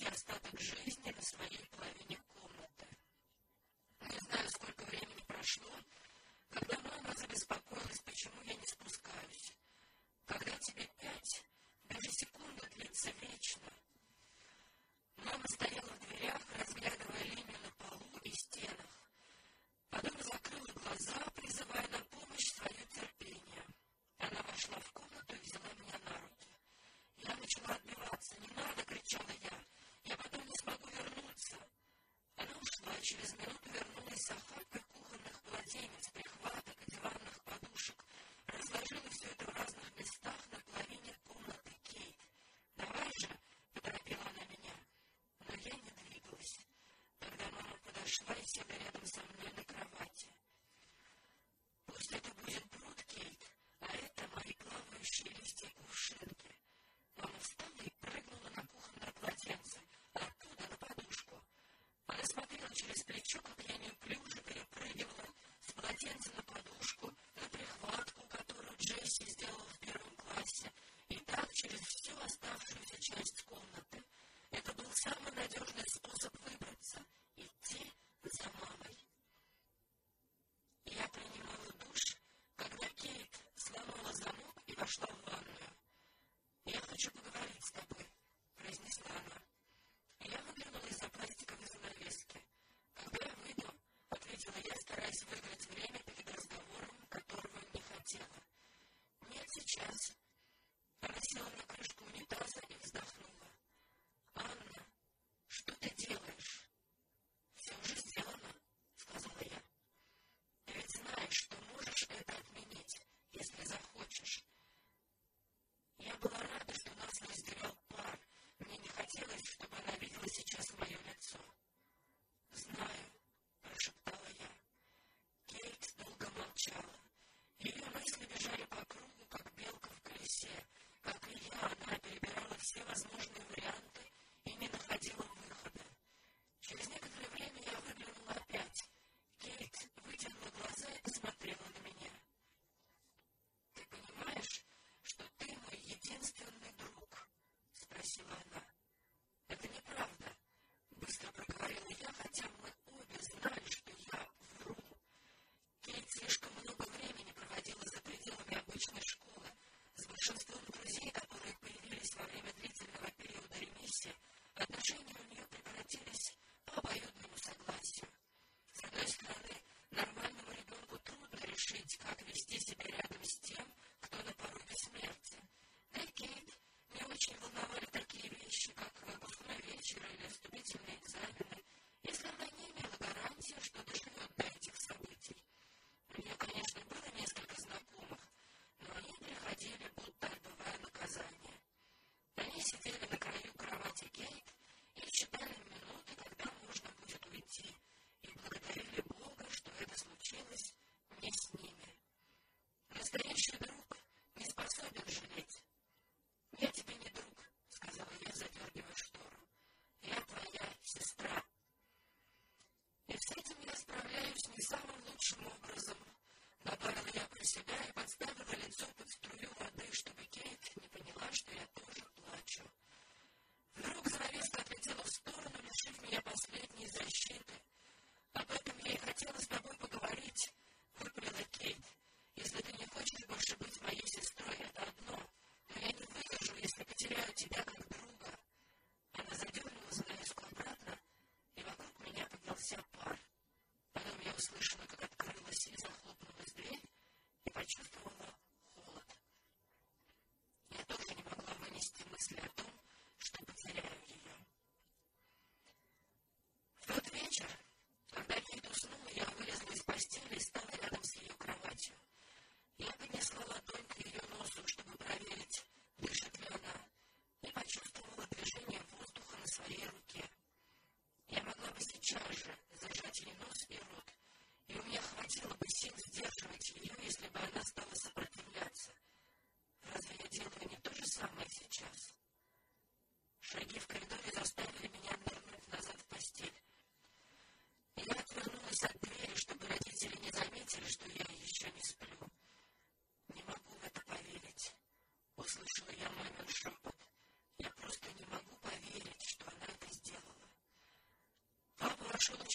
я остаток жизни на своей половине через минуту вернулись охапкой кухонных полотенец, прихваток, диванных подушек. Разложили все это в разных местах на половине комнаты Кейт. «Давай же!» — поторопила меня. Но я не двигалась. Тогда мама подошла и села рядом со мной на кровати. «Пусть это будет пруд, Кейт, а это мои плавающие листья кувшинки». Мама еще подряд не плюшек и крыльев с полотенцем As they issue the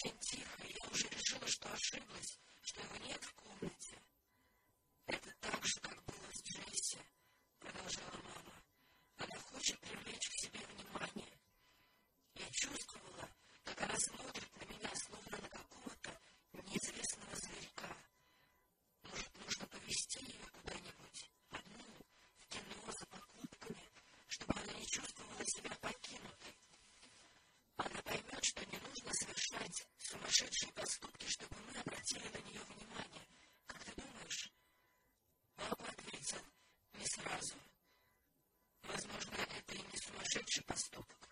очень тихо, и я уже решила, что ошиблась, что его нет в комнате. Это так же, как было с Джесси, продолжала мама. Она хочет привлечь к себе внимание. Я чувствовала, как она смотрит на меня, словно на какого-то неизвестного зверька. Возможно, это и не сумасшедший поступок,